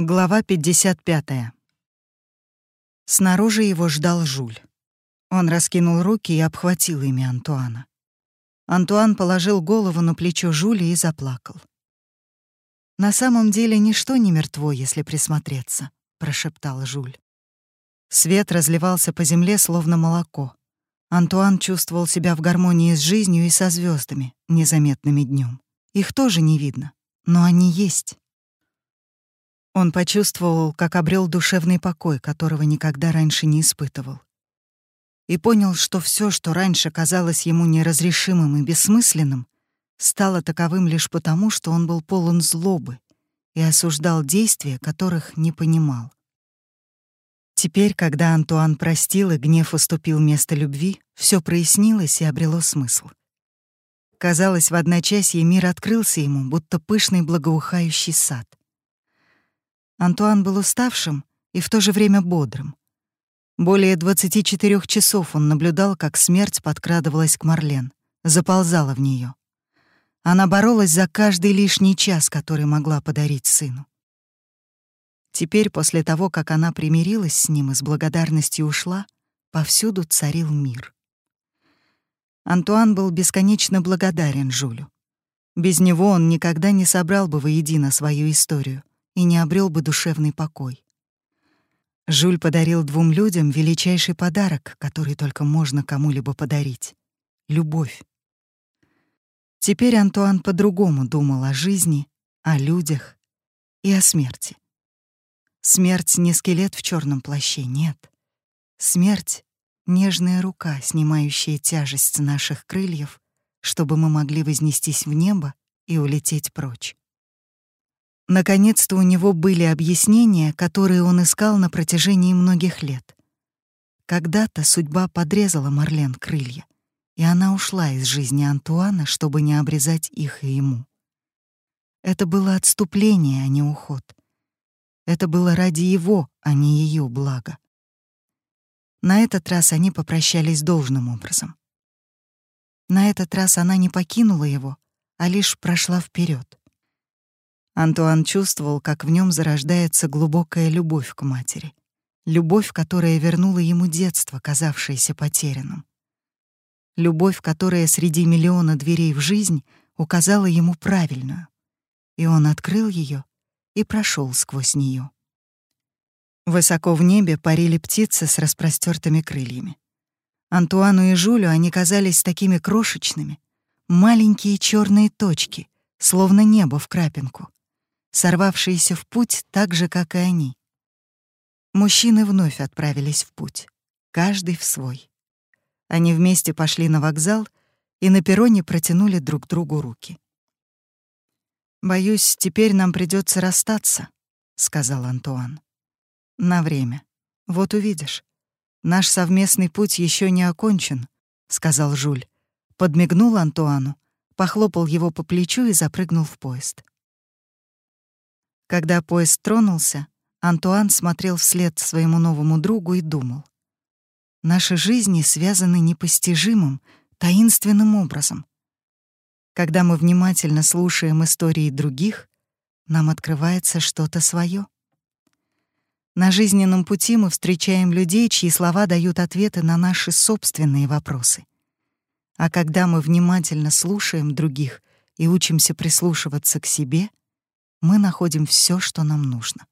Глава 55. Снаружи его ждал Жуль. Он раскинул руки и обхватил ими Антуана. Антуан положил голову на плечо Жули и заплакал. «На самом деле ничто не мертво, если присмотреться», — прошептал Жуль. Свет разливался по земле, словно молоко. Антуан чувствовал себя в гармонии с жизнью и со звездами, незаметными днем. Их тоже не видно, но они есть. Он почувствовал, как обрел душевный покой, которого никогда раньше не испытывал. И понял, что все, что раньше казалось ему неразрешимым и бессмысленным, стало таковым лишь потому, что он был полон злобы и осуждал действия, которых не понимал. Теперь, когда Антуан простил и гнев уступил место любви, все прояснилось и обрело смысл. Казалось, в одночасье мир открылся ему, будто пышный благоухающий сад. Антуан был уставшим и в то же время бодрым. Более 24 часов он наблюдал, как смерть подкрадывалась к Марлен, заползала в нее. Она боролась за каждый лишний час, который могла подарить сыну. Теперь, после того, как она примирилась с ним и с благодарностью ушла, повсюду царил мир. Антуан был бесконечно благодарен Жулю. Без него он никогда не собрал бы воедино свою историю, и не обрел бы душевный покой. Жюль подарил двум людям величайший подарок, который только можно кому-либо подарить — любовь. Теперь Антуан по-другому думал о жизни, о людях и о смерти. Смерть не скелет в черном плаще, нет. Смерть — нежная рука, снимающая тяжесть наших крыльев, чтобы мы могли вознестись в небо и улететь прочь. Наконец-то у него были объяснения, которые он искал на протяжении многих лет. Когда-то судьба подрезала Марлен крылья, и она ушла из жизни Антуана, чтобы не обрезать их и ему. Это было отступление, а не уход. Это было ради его, а не ее блага. На этот раз они попрощались должным образом. На этот раз она не покинула его, а лишь прошла вперед. Антуан чувствовал, как в нем зарождается глубокая любовь к матери. Любовь, которая вернула ему детство, казавшееся потерянным. Любовь, которая среди миллиона дверей в жизнь указала ему правильную. И он открыл ее и прошел сквозь нее. Высоко в небе парили птицы с распростертыми крыльями. Антуану и Жулю они казались такими крошечными, маленькие черные точки, словно небо в крапинку сорвавшиеся в путь так же, как и они. Мужчины вновь отправились в путь, каждый в свой. Они вместе пошли на вокзал и на перроне протянули друг другу руки. «Боюсь, теперь нам придется расстаться», — сказал Антуан. «На время. Вот увидишь. Наш совместный путь еще не окончен», — сказал Жуль. Подмигнул Антуану, похлопал его по плечу и запрыгнул в поезд. Когда поезд тронулся, Антуан смотрел вслед своему новому другу и думал. Наши жизни связаны непостижимым, таинственным образом. Когда мы внимательно слушаем истории других, нам открывается что-то свое. На жизненном пути мы встречаем людей, чьи слова дают ответы на наши собственные вопросы. А когда мы внимательно слушаем других и учимся прислушиваться к себе — мы находим все, что нам нужно.